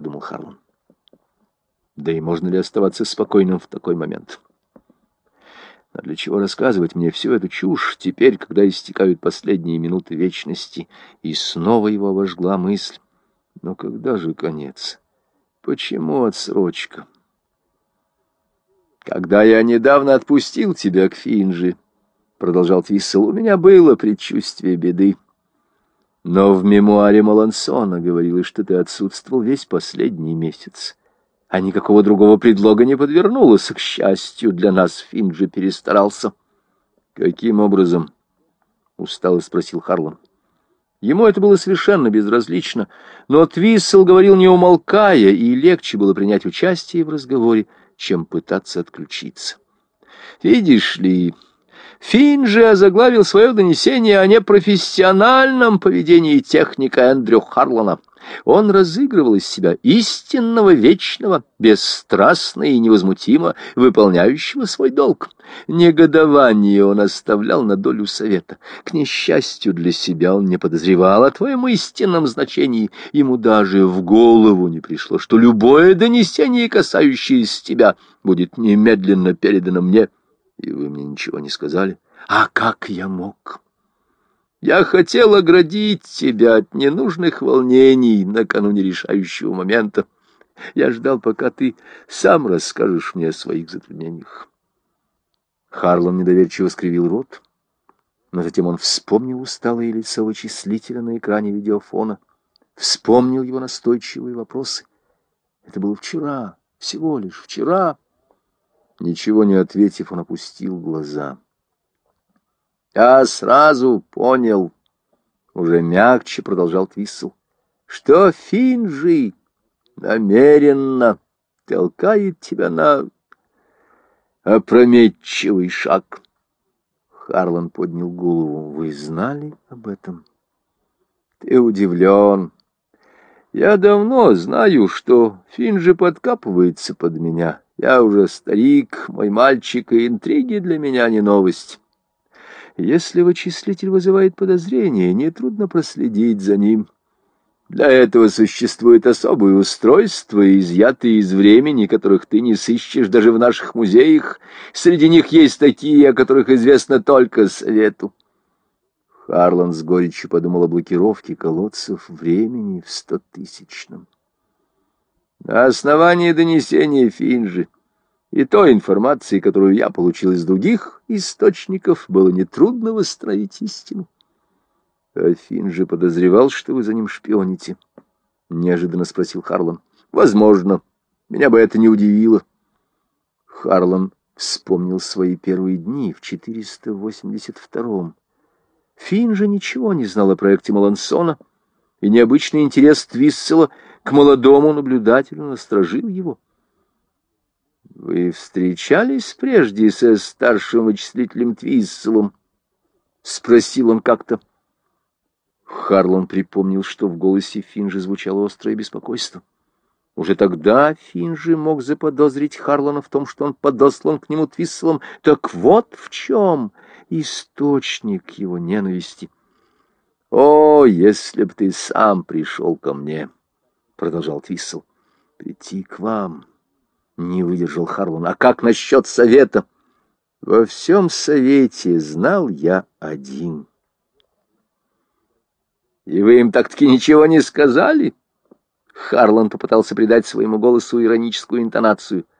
подумал Харлан. Да и можно ли оставаться спокойным в такой момент? А для чего рассказывать мне всю эту чушь теперь, когда истекают последние минуты вечности? И снова его обожгла мысль. Но когда же конец? Почему отсрочка? Когда я недавно отпустил тебя к Финджи, продолжал Твиссел, у меня было предчувствие беды. Но в мемуаре Малансона говорилось, что ты отсутствовал весь последний месяц а никакого другого предлога не подвернулось. К счастью для нас, Финджи перестарался. — Каким образом? — устало спросил Харлан. Ему это было совершенно безразлично, но Твиссел говорил не умолкая, и легче было принять участие в разговоре, чем пытаться отключиться. «Видишь ли, Финджи озаглавил свое донесение о непрофессиональном поведении техника Эндрю Харлана. Он разыгрывал из себя истинного, вечного, бесстрастно и невозмутимо выполняющего свой долг. Негодование он оставлял на долю совета. К несчастью для себя он не подозревал о твоем истинном значении. Ему даже в голову не пришло, что любое донесение, касающееся тебя, будет немедленно передано мне. И вы мне ничего не сказали. А как я мог? Я хотел оградить тебя от ненужных волнений накануне решающего момента. Я ждал, пока ты сам расскажешь мне о своих затруднениях. Харлан недоверчиво скривил рот, но затем он вспомнил усталое лицо вычислителя на экране видеофона, вспомнил его настойчивые вопросы. Это было вчера, всего лишь вчера. Ничего не ответив, он опустил глаза. Я сразу понял, уже мягче продолжал Твиссел, что Финджи намеренно толкает тебя на опрометчивый шаг. Харлан поднял голову. Вы знали об этом? Ты удивлен. Я давно знаю, что Финджи подкапывается под меня. Я уже старик, мой мальчик, и интриги для меня не новость. Если вычислитель вызывает подозрение, нетрудно проследить за ним. Для этого существует особые устройства, изъятые из времени, которых ты не сыщешь даже в наших музеях. Среди них есть такие, о которых известно только совету. Харлан с горечью подумал о блокировке колодцев времени в стотысячном. На основании донесения Финжи и той информации, которую я получил из других источников, было нетрудно восстановить истину. Афин же подозревал, что вы за ним шпионите. Неожиданно спросил Харлан. Возможно. Меня бы это не удивило. Харлан вспомнил свои первые дни в 482-м. Фин же ничего не знал о проекте Малансона, и необычный интерес Твиссела к молодому наблюдателю насторожил его. Вы встречались прежде со старшим вычислителем Твисселом? Спросил он как-то. Харлан припомнил, что в голосе Финжи звучало острое беспокойство. Уже тогда Финжи мог заподозрить Харлана в том, что он подослан к нему Твисселом. Так вот в чем источник его ненависти. «О, если б ты сам пришел ко мне!» — продолжал Твиссел. «Прийти к вам, не выдержал Харлан. А как насчет совета? Во всем совете знал я один. И вы им так-таки ничего не сказали? Харлан попытался придать своему голосу ироническую интонацию —